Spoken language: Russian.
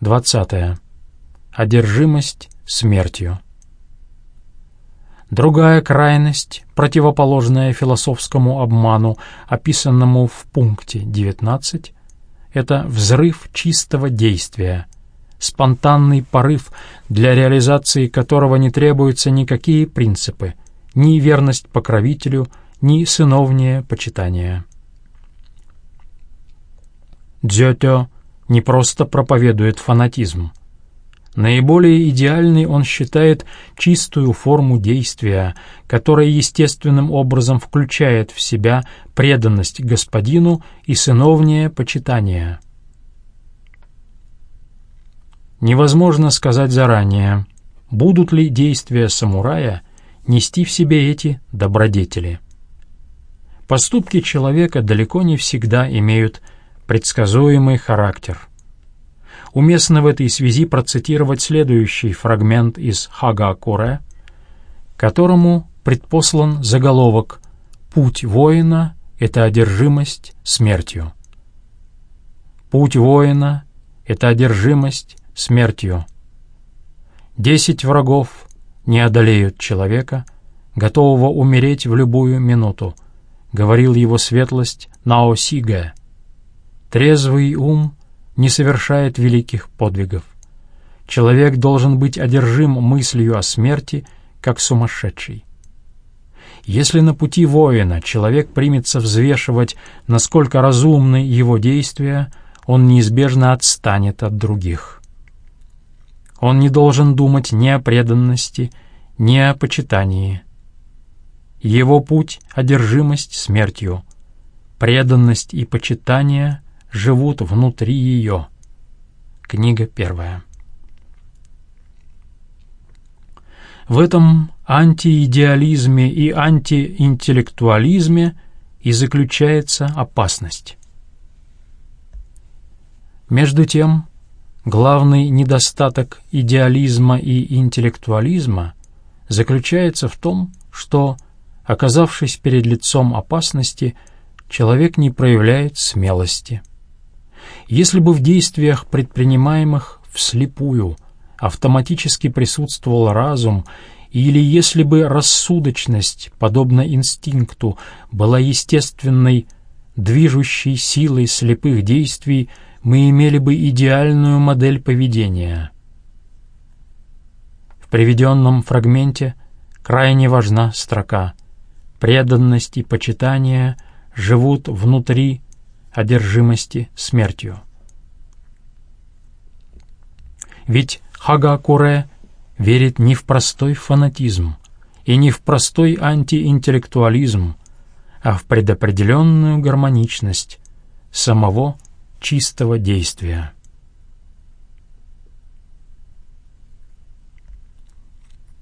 20. Одержимость смертью. Другая крайность, противоположная философскому обману, описанному в пункте 19, это взрыв чистого действия, спонтанный порыв, для реализации которого не требуются никакие принципы, ни верность покровителю, ни сыновнее почитание. Дзётё не просто проповедует фанатизм. Наиболее идеальной он считает чистую форму действия, которая естественным образом включает в себя преданность господину и сыновнее почитание. Невозможно сказать заранее, будут ли действия самурая нести в себе эти добродетели. Поступки человека далеко не всегда имеют предсказуемый характер. Уместно в этой связи процитировать следующий фрагмент из Хагакуре, которому предпослан заголовок «Путь воина — это одержимость смертью». Путь воина — это одержимость смертью. Десять врагов не одолеют человека, готового умереть в любую минуту, говорил его светлость Наосига — Трезвый ум не совершает великих подвигов. Человек должен быть одержим мыслью о смерти, как сумасшедший. Если на пути воина человек примется взвешивать, насколько разумны его действия, он неизбежно отстанет от других. Он не должен думать ни о преданности, ни о почитании. Его путь — одержимость смертью. Преданность и почитание живут внутри ее. Книга первая. В этом антиидеализме и антиинтеллектуализме и заключается опасность. Между тем, главный недостаток идеализма и интеллектуализма заключается в том, что, оказавшись перед лицом опасности, человек не проявляет смелости – если бы в действиях, предпринимаемых вслепую, автоматически присутствовал разум, или если бы рассудочность, подобно инстинкту, была естественной, движущей силой слепых действий, мы имели бы идеальную модель поведения. В приведенном фрагменте крайне важна строка «Преданность и почитание живут внутри одержимости смертью. Ведь Хагакуре верит не в простой фанатизм и не в простой антиинтеллектуализм, а в предопределенную гармоничность самого чистого действия.